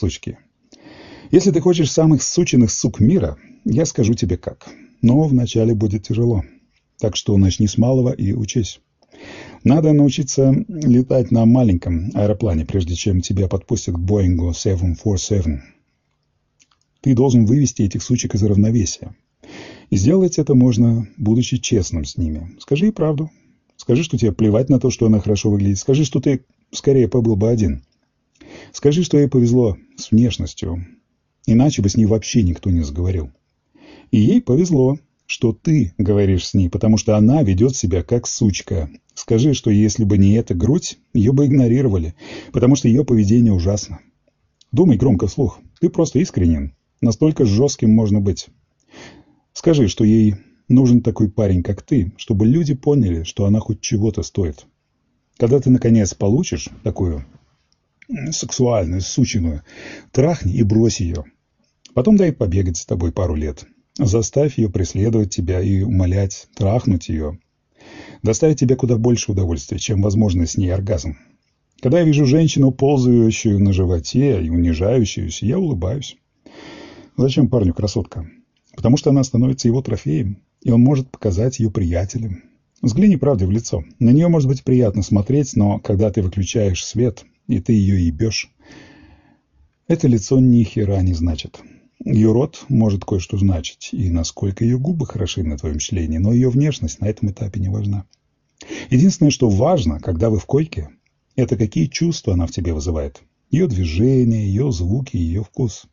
сучки. Если ты хочешь самых сученных сук мира, я скажу тебе как. Но вначале будет тяжело. Так что начни с малого и учись. Надо научиться летать на маленьком аэроплане, прежде чем тебя подпустят к Боингу 747. Ты должен вывести этих сучек из равновесия. И сделать это можно, будучи честным с ними. Скажи правду. Скажи, что тебе плевать на то, что она хорошо выглядит. Скажи, что ты скорее побыл бы один. Скажи, что ей повезло с внешностью. Иначе бы с ней вообще никто не заговорил. И ей повезло, что ты говоришь с ней, потому что она ведет себя как сучка. Скажи, что если бы не эта грудь, ее бы игнорировали, потому что ее поведение ужасно. Думай громко вслух. Ты просто искренен. Настолько жестким можно быть. Скажи, что ей нужен такой парень, как ты, чтобы люди поняли, что она хоть чего-то стоит. Когда ты, наконец, получишь такую сексуальную, сучину, трахни и брось ее. Потом дай побегать с тобой пару лет. Заставь ее преследовать тебя и умолять, трахнуть ее. Доставить тебе куда больше удовольствия, чем возможно с ней оргазм. Когда я вижу женщину, ползающую на животе и унижающуюся, я улыбаюсь. Зачем парню красотка? Потому что она становится его трофеем, и он может показать ее приятелям. Взгляни правде в лицо. На нее может быть приятно смотреть, но когда ты выключаешь свет, и ты ее ебешь, это лицо ни хера не значит. Ее рот может кое-что значить, и насколько ее губы хороши на твоем члене, но ее внешность на этом этапе не важна. Единственное, что важно, когда вы в койке, это какие чувства она в тебе вызывает. Ее движение, ее звуки, ее вкус.